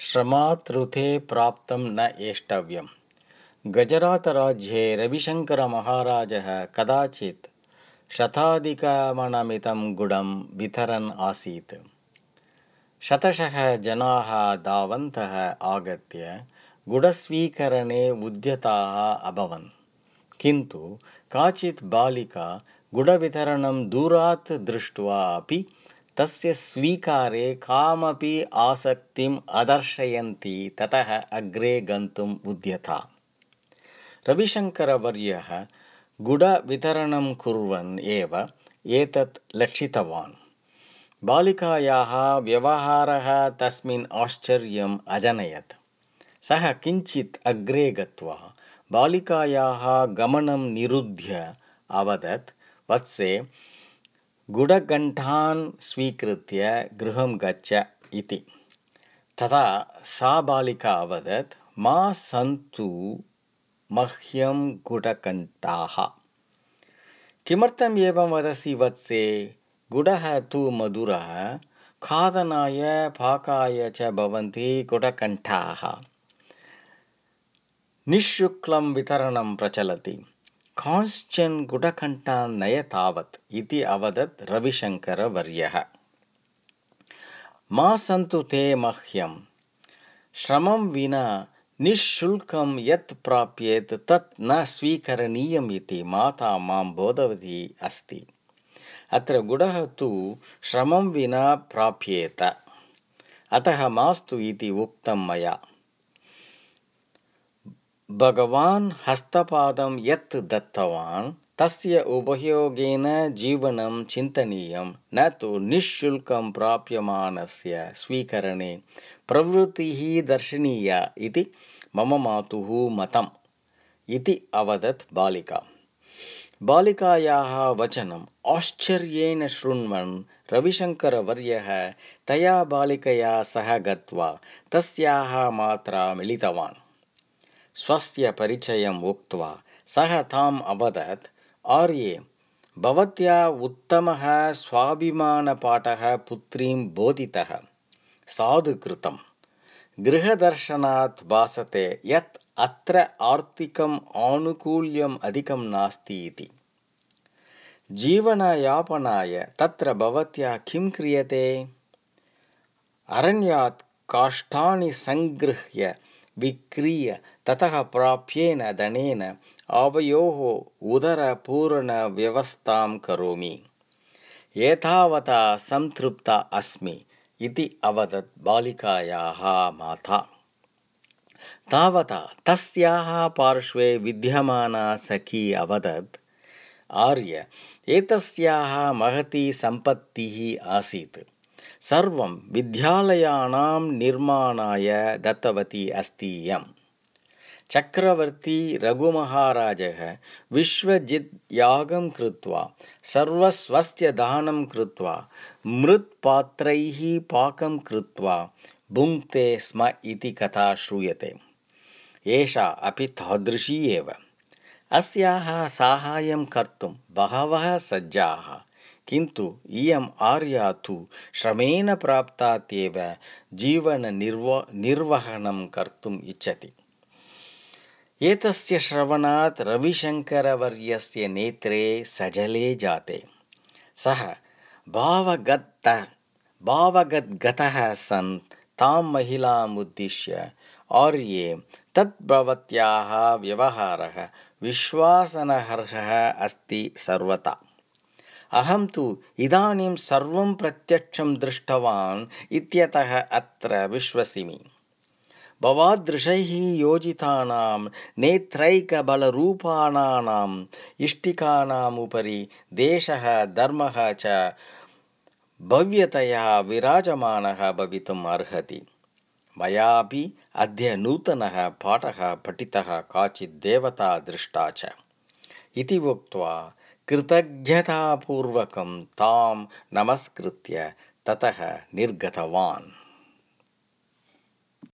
श्रमात् ऋते प्राप्तं न एष्टव्यम् गजरातराज्ये रविशङ्करमहाराजः कदाचित् शताधिकमणमितं गुडं वितरन् आसीत्। शतशः जनाः धावन्तः आगत्य गुडस्वीकरणे उद्यताः अभवन्। किन्तु काचित् बालिका गुडवितरणं दूरात् दृष्ट्वा अपि तस्य स्वीकारे कामपि आसक्तिम् अदर्शयन्ती ततः अग्रे गन्तुम् उद्यता। रविशङ्करवर्यः गुडवितरणं कुर्वन् एव एतत् लक्षितवान्। बालिकायाः व्यवहारः तस्मिन् आश्चर्यम् अजनयत्। सः किञ्चित् अग्रे गत्वा बालिकायाः गमनं निरुध्य अवदत् वत्से गुडगण्ठान् स्वीकृत्य गृहं गच्छ इति। तदा सा बालिका अवदत् मा सन्तु मह्यं गुडकण्ठाः किमर्थम् एवं वदसि वत्से? गुडः तु मधुरः खादनाय पाकाय च भवन्ति गुडकण्ठाः निःशुक्लं वितरणं प्रचलति कांश्चन गुडकण्ठान् नय तावत् इति अवदत् रविशङ्करवर्यः मा सन्तु ते मह्यं श्रमं विना निःशुल्कं यत् प्राप्येत् तत् न स्वीकरणीयम् इति माता मां बोधवती अस्ति अत्र गुडः तु श्रमं विना प्राप्येत अतः मास्तु इति उक्तं मया भगवान् हस्तपादं यत् दत्तवान् तस्य उपयोगेन जीवनं चिन्तनीयं न तु निःशुल्कं प्राप्यमानस्य स्वीकरणे। प्रवृत्तिः दर्शनीया इति मम मातुः मतम् इति अवदत् बालिका। बालिकायाः वचनम् आश्चर्येण शृण्वन् रविशङ्करवर्यः तया बालिकया सह गत्वा तस्याः मात्रा मिलितवान् स्वस्य परिचयम् उक्त्वा सः ताम् अवदत् आर्ये भवत्या उत्तमः स्वाभिमानपाठः पुत्रीं बोधितः। साधु कृतं गृहदर्शनात् भासते यत् अत्र आर्थिकम् आनुकूल्यम् अधिकं नास्ति इति। जीवनयापनाय तत्र भवत्या किं क्रियते? अरण्यात् काष्ठानि सङ्गृह्य विक्रीय। ततः प्राप्येन धनेन आवयोः उदरपूर्णव्यवस्थां करोमि। एतावता संतृप्ता अस्मि इति अवदत् बालिकायाः माता। तावता तस्याः पार्श्वे विद्यमाना सखी अवदत् आर्य एतस्याः महती सम्पत्तिः आसीत् सर्वं विद्यालयानां निर्माणाय दत्तवती अस्ति इयम् चक्रवर्ती रघुमहाराजः विश्वजित् यागं कृत्वा सर्वस्वस्य दानं कृत्वा मृत्पात्रैः पाकं कृत्वा भुङ्क्ते स्म इति कथा श्रूयते एषा अपि तादृशी एव अस्याः साहाय्यं कर्तुं बहवः सज्जाः किन्तु इयम् आर्या तु श्रमेण प्राप्तात्येव जीवननिर्व निर्वहणं कर्तुम् इच्छति। एतस्य श्रवणात् रविशङ्करवर्यस्य नेत्रे सजले जाते। सः भावगत्त भावगद्गतः सन् तां महिलाम् उद्दिश्य आर्ये तत् भवत्याः व्यवहारः विश्वासनर्हः अस्ति सर्वथा अहं तु इदानीं सर्वं प्रत्यक्षं दृष्टवान् इत्यतः अत्र विश्वसिमि। भवादृशैः योजितानां नेत्रैकबलरूपाणानाम् इष्टिकानाम् उपरि देशः धर्मः च भव्यतया विराजमानः भवितुम् अर्हति। मयापि अद्य नूतनः पाठः पठितः काचित् देवता दृष्टा च। इति उक्त्वा कृतज्ञतापूर्वकं तां नमस्कृत्य ततः निर्गतवान्